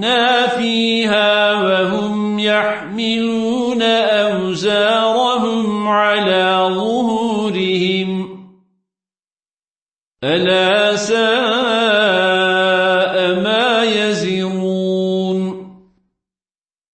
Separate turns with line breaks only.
فرطنا فيها وهم يحملون أوزارهم على ظهورهم. ألا سائل